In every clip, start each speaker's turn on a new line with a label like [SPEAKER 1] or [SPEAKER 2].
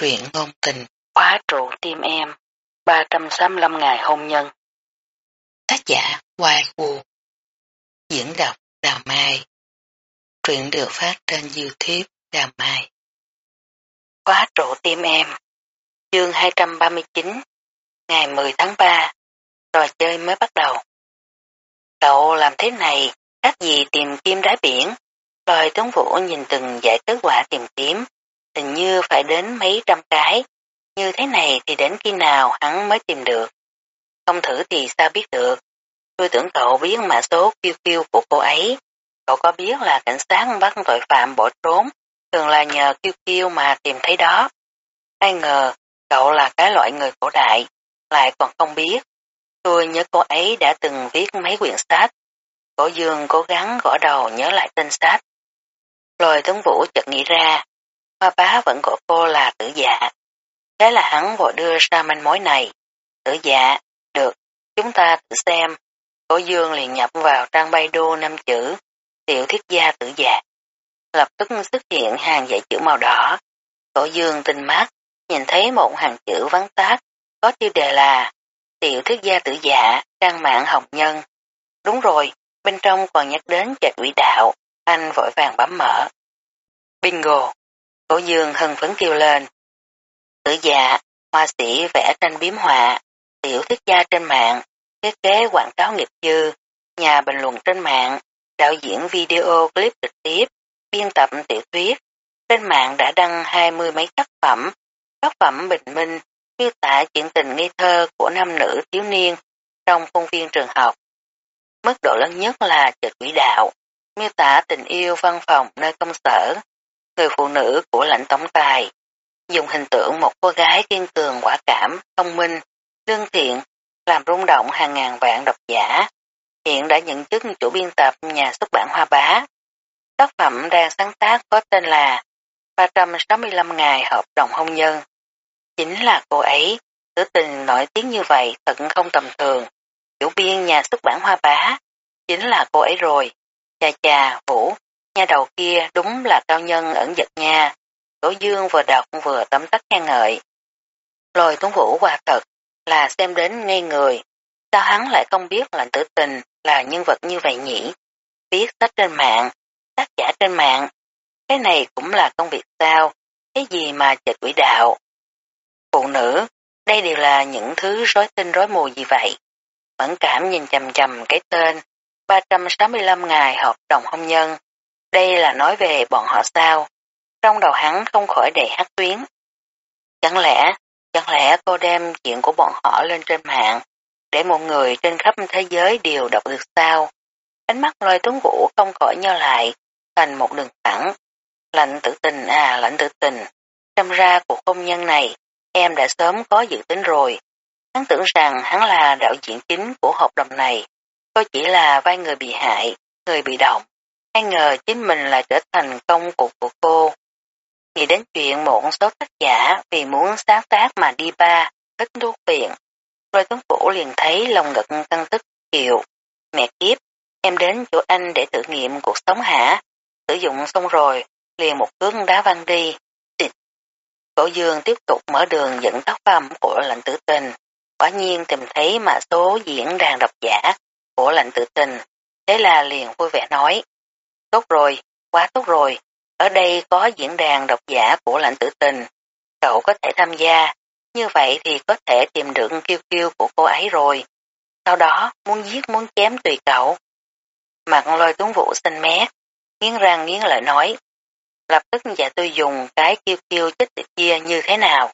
[SPEAKER 1] Truyện ngôn tình, khóa trụ tim em, 365 ngày hôn nhân. Tác giả Hoài Vũ Diễn đọc Đào Mai. Truyện được phát trên Youtube Đào Mai. Khóa trụ tim em. Chương 239 Ngày 10 tháng 3 Trò chơi mới bắt đầu. Cậu làm thế này các gì tìm kim đáy biển? Rồi tướng vũ nhìn từng giải kết quả tìm kiếm hình như phải đến mấy trăm cái, như thế này thì đến khi nào hắn mới tìm được. Không thử thì sao biết được. Tôi tưởng cậu biết mã số kiêu kiêu của cô ấy. Cậu có biết là cảnh sát bắt tội phạm bỏ trốn, thường là nhờ kiêu kiêu mà tìm thấy đó. Ai ngờ, cậu là cái loại người cổ đại, lại còn không biết. Tôi nhớ cô ấy đã từng viết mấy quyển sách. Cổ dương cố gắng gõ đầu nhớ lại tên sách. Lôi tướng vũ chợt nghĩ ra, Hoa bá vẫn gọi cô là tử dạ. Thế là hắn vội đưa ra manh mối này. Tử dạ, được, chúng ta thử xem. Cổ dương liền nhập vào trang bay đô năm chữ, tiểu thiết gia tử dạ. Lập tức xuất hiện hàng dãy chữ màu đỏ. Cổ dương tinh mắt, nhìn thấy một hàng chữ vắn tắt, có tiêu đề là tiểu thiết gia tử dạ, trang mạng hồng nhân. Đúng rồi, bên trong còn nhắc đến trạch quỷ đạo, anh vội vàng bấm mở. Bingo! Cổ dương hân phấn kêu lên. Tử dạ, hoa sĩ vẽ tranh biếm họa, tiểu thuyết gia trên mạng, thiết kế quảng cáo nghiệp dư, nhà bình luận trên mạng, đạo diễn video clip trực tiếp, biên tập tiểu thuyết. Trên mạng đã đăng hai mươi mấy tác phẩm, tác phẩm bình minh, miêu tả chuyện tình nghi thơ của nam nữ thiếu niên trong khuôn viên trường học. Mức độ lớn nhất là chợt quỹ đạo, miêu tả tình yêu văn phòng nơi công sở, người phụ nữ của lãnh tổng tài, dùng hình tượng một cô gái kiên cường quả cảm, thông minh, lương thiện, làm rung động hàng ngàn vạn độc giả. Hiện đã nhận chức chủ biên tập nhà xuất bản Hoa Bá. Tác phẩm đang sáng tác có tên là 365 ngày hợp đồng hôn nhân. Chính là cô ấy, tử tình nổi tiếng như vậy thật không tầm thường. Chủ biên nhà xuất bản Hoa Bá, chính là cô ấy rồi. Chà chà, Vũ, Nhà đầu kia đúng là cao nhân ẩn giật nha. Cổ dương vừa đọc vừa tấm tắc khen ngợi. Lôi tuấn vũ quả thật là xem đến ngây người. Sao hắn lại không biết là tử tình là nhân vật như vậy nhỉ? Viết sách trên mạng, tác giả trên mạng. Cái này cũng là công việc sao? Cái gì mà chật quỷ đạo? Phụ nữ, đây đều là những thứ rối tinh rối mù gì vậy? Mẫn cảm nhìn chầm chầm cái tên 365 ngày hợp đồng hôn nhân. Đây là nói về bọn họ sao? Trong đầu hắn không khỏi đầy hát tuyến. Chẳng lẽ, chẳng lẽ cô đem chuyện của bọn họ lên trên mạng, để một người trên khắp thế giới đều đọc được sao? Ánh mắt lôi tuấn vũ không khỏi nheo lại, thành một đường thẳng. Lạnh tử tình à, lạnh tử tình. Xem ra cuộc hôn nhân này, em đã sớm có dự tính rồi. Hắn tưởng rằng hắn là đạo diễn chính của hợp đồng này. Cô chỉ là vai người bị hại, người bị động. Ai ngờ chính mình lại trở thành công cụ của cô. Nghĩ đến chuyện một số tác giả vì muốn sáng tác mà đi ba, ít thuốc viện. Rồi tuấn vũ liền thấy lòng ngực căng tức chịu. Mẹ kiếp, em đến chỗ anh để thử nghiệm cuộc sống hả? Sử dụng xong rồi, liền một cước đá văng đi. Xịt. Cổ dương tiếp tục mở đường dẫn tác phẩm của lạnh tử tình. Quả nhiên tìm thấy mã số diễn đàn độc giả của lạnh tử tình. Thế là liền vui vẻ nói. Tốt rồi, quá tốt rồi, ở đây có diễn đàn độc giả của lãnh tử tình, cậu có thể tham gia, như vậy thì có thể tìm được kiêu kiêu của cô ấy rồi. Sau đó, muốn giết muốn chém tùy cậu. Mặt lôi tuấn vũ xanh mét, nghiến răng nghiến lợi nói, lập tức dạ tôi dùng cái kiêu kiêu chết tịch kia như thế nào.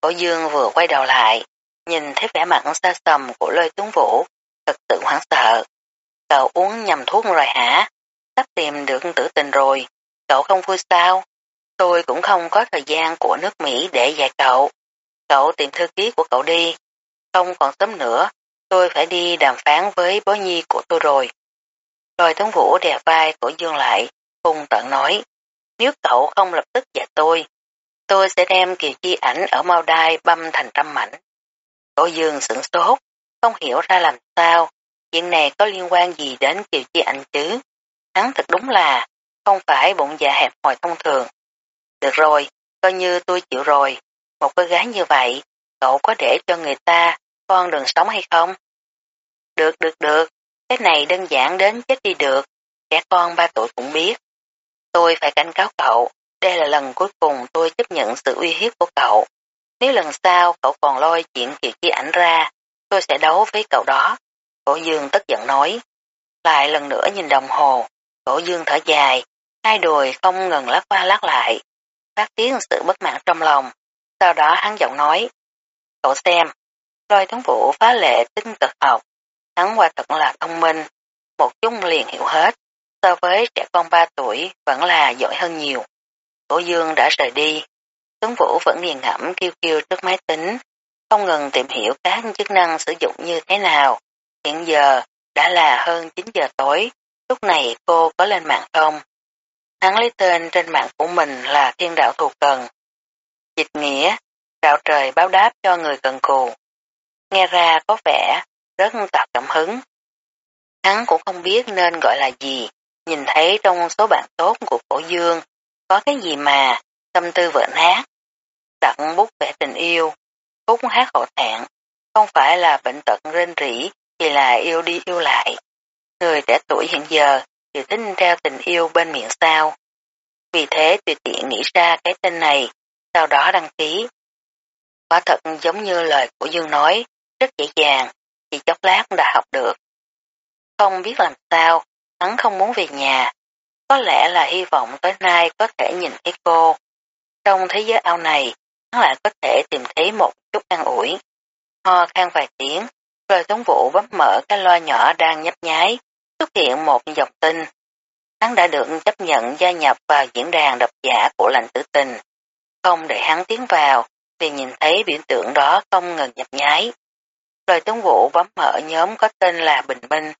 [SPEAKER 1] Cổ dương vừa quay đầu lại, nhìn thấy vẻ mặt xa xầm của lôi tuấn vũ, thật sự hoảng sợ. Cậu uống nhầm thuốc rồi hả? Sắp tìm được tử tình rồi, cậu không vui sao? Tôi cũng không có thời gian của nước Mỹ để dạy cậu. Cậu tìm thư ký của cậu đi. Không còn sớm nữa, tôi phải đi đàm phán với bố nhi của tôi rồi. Rồi Tuấn Vũ đè vai của Dương lại, hung tận nói, nếu cậu không lập tức dạy tôi, tôi sẽ đem kiều chi ảnh ở mau đai băm thành trăm mảnh. Cổ Dương sửng sốt, không hiểu ra làm sao, chuyện này có liên quan gì đến kiều chi ảnh chứ. Hắn thật đúng là không phải bụng dạ hẹp hòi thông thường. Được rồi, coi như tôi chịu rồi. Một cô gái như vậy, cậu có để cho người ta con đường sống hay không? Được, được, được. Cái này đơn giản đến chết đi được. trẻ con ba tuổi cũng biết. Tôi phải cảnh cáo cậu. Đây là lần cuối cùng tôi chấp nhận sự uy hiếp của cậu. Nếu lần sau cậu còn lôi chuyện kỳ kia ảnh ra, tôi sẽ đấu với cậu đó. Cổ dương tức giận nói. Lại lần nữa nhìn đồng hồ, cổ dương thở dài, hai đùi không ngừng lắc qua lắc lại. Phát tiếng sự bất mãn trong lòng. Sau đó hắn giọng nói. Cậu xem, lôi thống vũ phá lệ tinh cực học. Hắn qua thật là thông minh, một chút liền hiểu hết. So với trẻ con ba tuổi vẫn là giỏi hơn nhiều. Cổ dương đã rời đi. Tuấn Vũ vẫn nghiền ngẫm kêu kêu trước máy tính, không ngừng tìm hiểu các chức năng sử dụng như thế nào. Hiện giờ đã là hơn 9 giờ tối, lúc này cô có lên mạng không? Hắn lấy tên trên mạng của mình là Thiên Đạo Thù Cần. Dịch nghĩa, đạo trời báo đáp cho người cần cù. Nghe ra có vẻ rất tạo cảm hứng. Hắn cũng không biết nên gọi là gì, nhìn thấy trong số bạn tốt của cổ dương, có cái gì mà tâm tư vỡ nát, đặt bút vẽ tình yêu, khúc hát hậu thẹn, không phải là bệnh tật rên rỉ thì là yêu đi yêu lại. Người trẻ tuổi hiện giờ thì tính treo tình yêu bên miệng sao. Vì thế tùy tiện nghĩ ra cái tên này, sau đó đăng ký. Quả thật giống như lời của Dương nói, rất dễ dàng, chỉ chốc lát đã học được. Không biết làm sao, hắn không muốn về nhà. Có lẽ là hy vọng tối nay có thể nhìn thấy cô. Trong thế giới ao này, hắn lại có thể tìm thấy một chút an ủi. Ho khan vài tiếng, rồi tống vũ bấm mở cái loa nhỏ đang nhấp nháy, xuất hiện một dòng tin. Hắn đã được chấp nhận gia nhập vào diễn đàn độc giả của lành tử tình. Không để hắn tiến vào, thì nhìn thấy biểu tượng đó không ngừng nhấp nháy. Rồi tướng vũ bấm mở nhóm có tên là Bình Minh.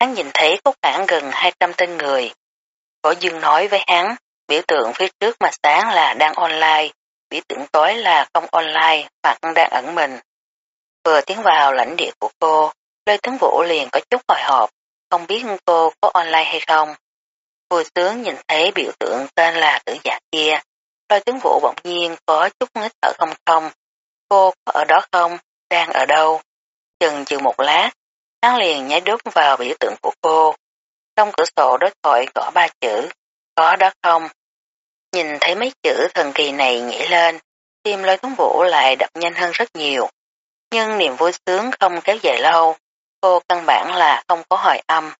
[SPEAKER 1] Hắn nhìn thấy có khoảng gần 200 tên người. Cổ dương nói với hắn, biểu tượng phía trước mà sáng là đang online, biểu tượng tối là không online hoặc đang ẩn mình. Vừa tiến vào lãnh địa của cô, Lê Tướng Vũ liền có chút hồi hộp, không biết cô có online hay không. Vui tướng nhìn thấy biểu tượng tên là tử giả kia, lôi Tướng Vũ bỗng nhiên có chút ngít thở không không. Cô có ở đó không? Đang ở đâu? Chừng chừng một lát, hắn liền nháy đốt vào biểu tượng của cô. Trong cửa sổ đối thoại gõ ba chữ, có đó không? Nhìn thấy mấy chữ thần kỳ này nhảy lên, tim lôi tướng vũ lại đập nhanh hơn rất nhiều. Nhưng niềm vui sướng không kéo dài lâu, cô căn bản là không có hỏi âm.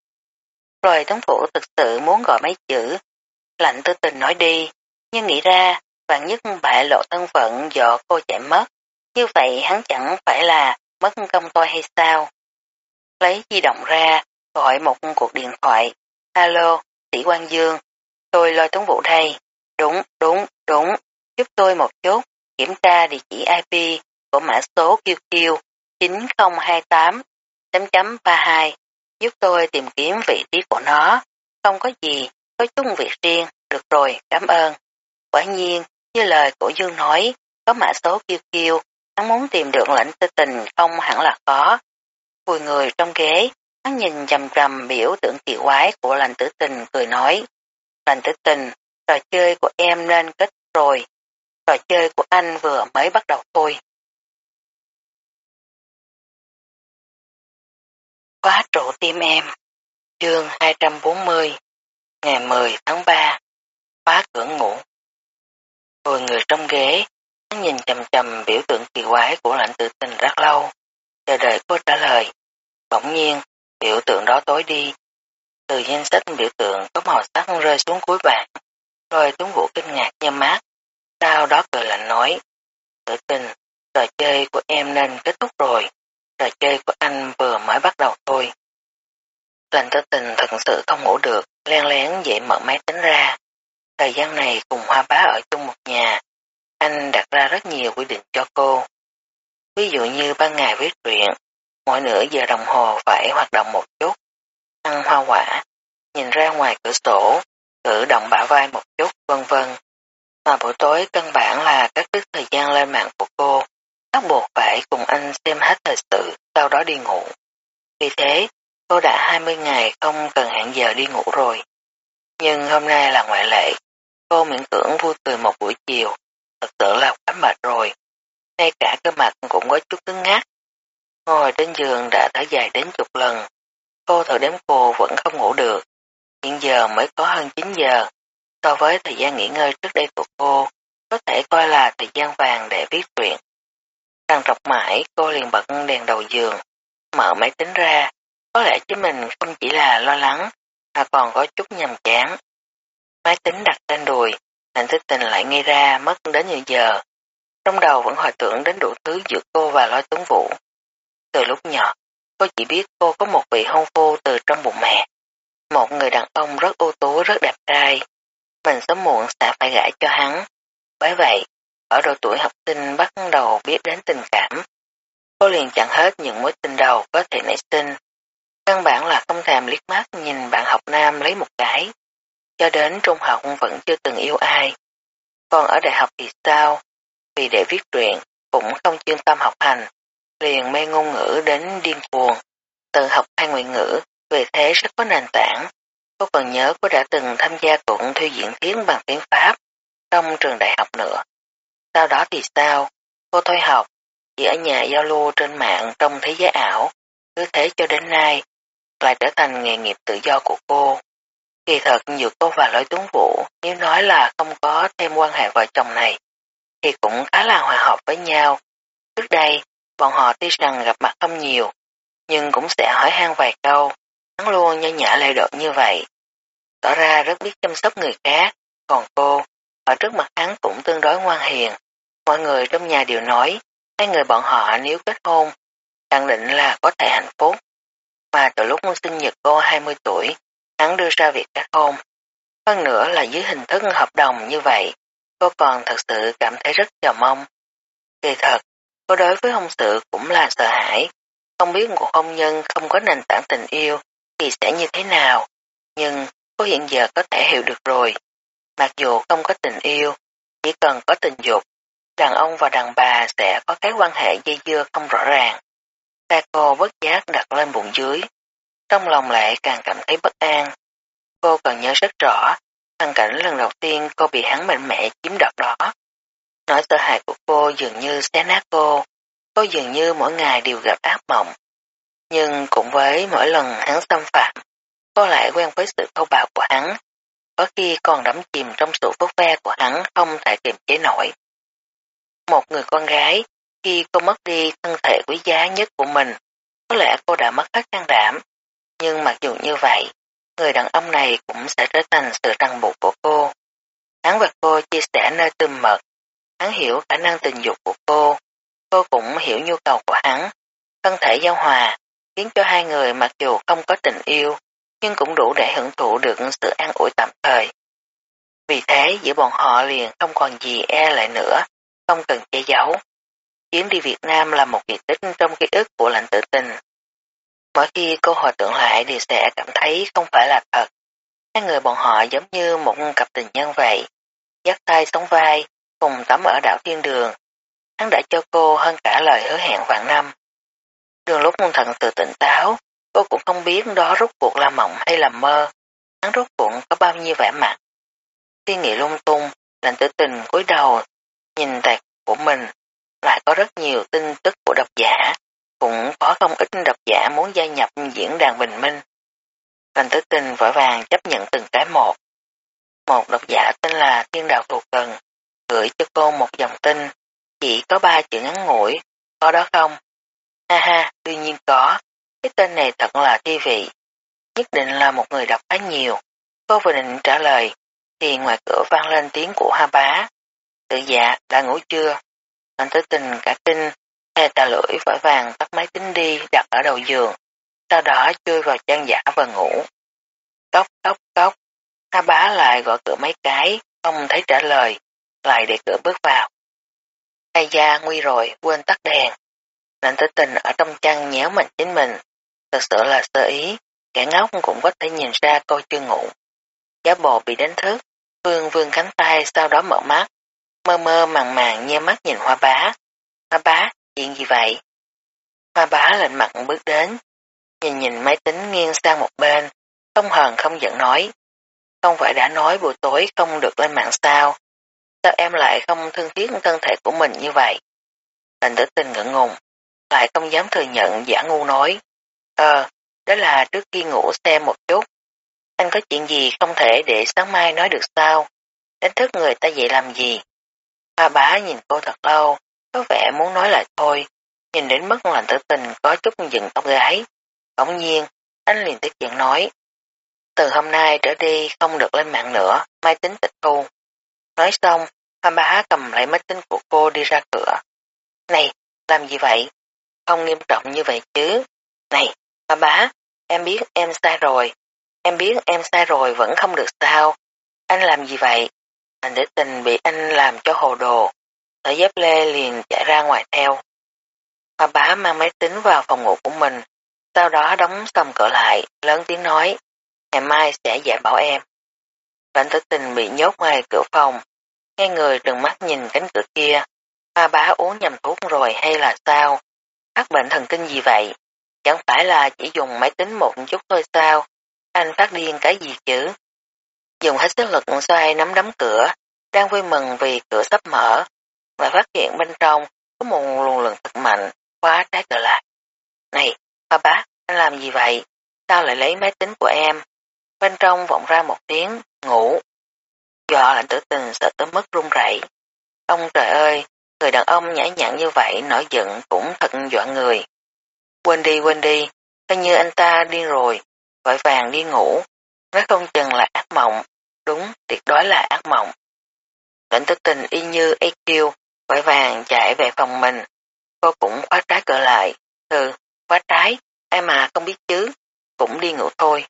[SPEAKER 1] Rồi tướng thủ thực sự muốn gọi mấy chữ, lạnh tư tình nói đi, nhưng nghĩ ra, vạn nhất bại lộ thân phận do cô chạy mất, như vậy hắn chẳng phải là mất công tôi hay sao? Lấy di động ra, gọi một cuộc điện thoại. Alo, sĩ quan Dương, tôi lôi tuấn vụ đây. Đúng, đúng, đúng, giúp tôi một chút, kiểm tra địa chỉ IP của mã số QQ 9028 chấm chấm 32 giúp tôi tìm kiếm vị trí của nó. Không có gì, có chung việc riêng, được rồi, cảm ơn. Quả nhiên, như lời của Dương nói, có mã số QQ, hắn muốn tìm được lãnh tư tình không hẳn là có. Vùi người trong ghế, hắn nhìn trầm trầm biểu tượng kỳ quái của lãnh tử tình cười nói. lãnh tử tình, trò chơi của em nên kết rồi. Trò chơi của anh vừa mới bắt đầu thôi. Quá trụ tim em. Chương 240 Ngày 10 tháng 3 Khóa cửa ngủ. Ngồi người trong ghế hắn nhìn chầm chầm biểu tượng kỳ quái của lãnh tự tình rất lâu. Chờ đợi cô trả lời. Bỗng nhiên, biểu tượng đó tối đi. Từ danh sách biểu tượng có màu sắc rơi xuống cuối bàn. Rồi tuấn vũ kinh ngạc nhâm mát sau đó cười lạnh nói tự tình trò chơi của em nên kết thúc rồi trò chơi của anh vừa mới bắt đầu thôi. Lành tư tình thật sự không ngủ được, len lén dậy mở máy tính ra. Thời gian này cùng hoa bá ở chung một nhà, anh đặt ra rất nhiều quy định cho cô. Ví dụ như ban ngày viết truyện, mỗi nửa giờ đồng hồ phải hoạt động một chút, ăn hoa quả, nhìn ra ngoài cửa sổ, cử động bả vai một chút, vân vân. Mà buổi tối căn bản là cắt đứt thời gian lên mạng của cô bắt buộc phải cùng anh xem hết thời sự, sau đó đi ngủ. Vì thế, cô đã 20 ngày không cần hẹn giờ đi ngủ rồi. Nhưng hôm nay là ngoại lệ, cô miễn cưỡng vui cười một buổi chiều, thật sự là quá mệt rồi. Ngay cả cái mặt cũng có chút cứng ngắt. Ngồi trên giường đã thở dài đến chục lần. Cô thử đếm cô vẫn không ngủ được. Hiện giờ mới có hơn 9 giờ. So với thời gian nghỉ ngơi trước đây của cô, có thể coi là thời gian vàng để viết truyện. Càng trọc mãi, cô liền bật đèn đầu giường, mở máy tính ra. Có lẽ chính mình không chỉ là lo lắng, mà còn có chút nhầm chán. Máy tính đặt trên đùi, hạnh thức tình lại nghe ra mất đến nhiều giờ. Trong đầu vẫn hồi tưởng đến đủ thứ giữa cô và lôi tuấn vũ. Từ lúc nhỏ, cô chỉ biết cô có một vị hôn phu từ trong bụng mẹ. Một người đàn ông rất ưu tú, rất đẹp trai. Mình sớm muộn sẽ phải gãi cho hắn. Bởi vậy, ở độ tuổi học sinh bắt đầu biết đến tình cảm. Cô liền chặn hết những mối tình đầu có thể nảy sinh. Căn bản là không thèm liếc mắt nhìn bạn học nam lấy một cái. Cho đến trung học vẫn chưa từng yêu ai. Còn ở đại học thì sao? Vì để viết truyện, cũng không chuyên tâm học hành, liền mê ngôn ngữ đến điên cuồng. Từ học hai ngoại ngữ, về thế rất có nền tảng. Cô còn nhớ cô đã từng tham gia cuộn thi diễn tiếng bằng tiếng Pháp trong trường đại học nữa. Sau đó thì sao? Cô thôi học, chỉ ở nhà giao lưu trên mạng trong thế giới ảo, cứ thế cho đến nay, lại trở thành nghề nghiệp tự do của cô. Kỳ thật giữa cô và lối tuấn vũ, nếu nói là không có thêm quan hệ vợ chồng này, thì cũng khá là hòa hợp với nhau. Trước đây, bọn họ tuy rằng gặp mặt không nhiều, nhưng cũng sẽ hỏi han vài câu, hắn luôn nho nhã lệ độ như vậy. Tỏ ra rất biết chăm sóc người khác, còn cô, ở trước mặt hắn cũng tương đối ngoan hiền. Mọi người trong nhà đều nói, hai người bọn họ nếu kết hôn, khẳng định là có thể hạnh phúc. Mà từ lúc sinh nhật cô 20 tuổi, hắn đưa ra việc kết hôn. Hơn nữa là dưới hình thức hợp đồng như vậy, cô còn thật sự cảm thấy rất chờ mong. Kỳ thật, cô đối với hôn sự cũng là sợ hãi, không biết một hôn nhân không có nền tảng tình yêu thì sẽ như thế nào, nhưng cô hiện giờ có thể hiểu được rồi. Mặc dù không có tình yêu, chỉ cần có tình dục, đàn ông và đàn bà sẽ có cái quan hệ dây dưa không rõ ràng. Ta cô bất giác đặt lên bụng dưới, trong lòng lại càng cảm thấy bất an. Cô còn nhớ rất rõ, hoàn cảnh lần đầu tiên cô bị hắn mạnh mẽ chiếm đoạt đó. Nỗi sợ hãi của cô dường như xé nát cô, cô dường như mỗi ngày đều gặp ác mộng. Nhưng cũng với mỗi lần hắn xâm phạm, cô lại quen với sự thô bạo của hắn, có khi còn đắm chìm trong sự phốt ve của hắn không thể kiềm chế nổi. Một người con gái, khi cô mất đi thân thể quý giá nhất của mình, có lẽ cô đã mất hết can đảm. Nhưng mặc dù như vậy, người đàn ông này cũng sẽ trở thành sự ràng buộc của cô. Hắn và cô chia sẻ nơi tươm mật, hắn hiểu khả năng tình dục của cô, cô cũng hiểu nhu cầu của hắn. Thân thể giao hòa, khiến cho hai người mặc dù không có tình yêu, nhưng cũng đủ để hưởng thụ được sự an ủi tạm thời. Vì thế giữa bọn họ liền không còn gì e lại nữa, không cần che giấu. Chuyến đi Việt Nam là một kỳ tích trong ký ức của lãnh tử tình. Mỗi khi cô hồi tưởng lại thì sẽ cảm thấy không phải là thật. Hai người bọn họ giống như một cặp tình nhân vậy. Dắt tay sống vai, cùng tắm ở đảo Thiên Đường. Hắn đã cho cô hơn cả lời hứa hẹn vạn năm. Đường lúc thần sự tỉnh táo, cô cũng không biết đó rốt cuộc là mộng hay là mơ. Hắn rốt cuộc có bao nhiêu vẻ mặt. Suy nghĩ lung tung, lạnh tử tình cúi đầu, nhìn tài của mình, lại có rất nhiều tin tức của độc giả, cũng có không ít độc giả muốn gia nhập diễn đàn bình minh. Lành tử tình vội vàng chấp nhận từng cái một. Một độc giả tên là Thiên Đạo Thù Cần, gửi cho cô một dòng tin, chỉ có ba chữ ngắn ngủi, có đó không? Ha ha, đương nhiên có, cái tên này thật là thi vị, nhất định là một người đọc khá nhiều. Cô vừa định trả lời, thì ngoài cửa vang lên tiếng của Ha bá. Tự dạ, đã ngủ chưa? Anh tới tình cả kinh, nghe tà lưỡi vội vàng tắt máy tính đi đặt ở đầu giường, sau đó chui vào trang giả và ngủ. Cốc cốc cốc, Ha bá lại gọi cửa mấy cái, không thấy trả lời, lại để cửa bước vào. Ai da nguy rồi, quên tắt đèn. Lạnh tử tình ở trong chăn nhéo mạnh chính mình, thật sự là sơ ý, kẻ ngốc cũng có thể nhìn ra cô chưa ngủ. Giá bồ bị đánh thức, Phương vương cánh tay sau đó mở mắt, mơ mơ màng màng nhe mắt nhìn hoa bá. Hoa bá, chuyện gì vậy? Hoa bá lạnh mặt bước đến, nhìn nhìn máy tính nghiêng sang một bên, không hờn không giận nói. Không phải đã nói buổi tối không được lên mạng sao? sao em lại không thương tiếc thân thể của mình như vậy? Thành tử tình ngượng ngùng, lại không dám thừa nhận giả ngu nói. Ờ, đó là trước khi ngủ xem một chút. Anh có chuyện gì không thể để sáng mai nói được sao? Đánh thức người ta dậy làm gì? Ba bá nhìn cô thật lâu, có vẻ muốn nói lại thôi, nhìn đến mức lành tử tình có chút dừng tóc gái. Bỗng nhiên, anh liền tiếp chuyện nói. Từ hôm nay trở đi không được lên mạng nữa, máy tính tịch thu. Nói xong, ba bá cầm lại máy tính của cô đi ra cửa. Này, làm gì vậy? Không nghiêm trọng như vậy chứ. Này, ba bá, em biết em sai rồi. Em biết em sai rồi vẫn không được sao. Anh làm gì vậy? Anh để tình bị anh làm cho hồ đồ. Thở dép lê liền chạy ra ngoài theo. Ba bá mang máy tính vào phòng ngủ của mình. Sau đó đóng sầm cửa lại, lớn tiếng nói. Ngày mai sẽ giải bảo em. Lãnh tử tình bị nhốt ngoài cửa phòng. Nghe người trừng mắt nhìn cánh cửa kia. Ba bá uống nhầm thuốc rồi hay là sao? Phát bệnh thần kinh gì vậy? Chẳng phải là chỉ dùng máy tính một chút thôi sao? Anh phát điên cái gì chứ? Dùng hết sức lực xoay nắm đấm cửa, đang vui mừng vì cửa sắp mở, và phát hiện bên trong có một luồng lượng thật mạnh, khóa trái cửa lại. Này, ba bác, anh làm gì vậy? Sao lại lấy máy tính của em? Bên trong vọng ra một tiếng, ngủ. Do lạnh tử tình sợ tới mức run rẩy. Ông trời ơi, người đàn ông nhã nhặn như vậy nổi giận cũng thật dọa người. Quên đi, quên đi, coi như anh ta điên rồi, vội vàng đi ngủ. Nó không chừng là ác mộng, đúng, tuyệt đối là ác mộng. Lệnh tức tình y như AQ, vội vàng chạy về phòng mình. Cô cũng khóa trái cửa lại. Ừ, khóa trái, ai mà không biết chứ, cũng đi ngủ thôi.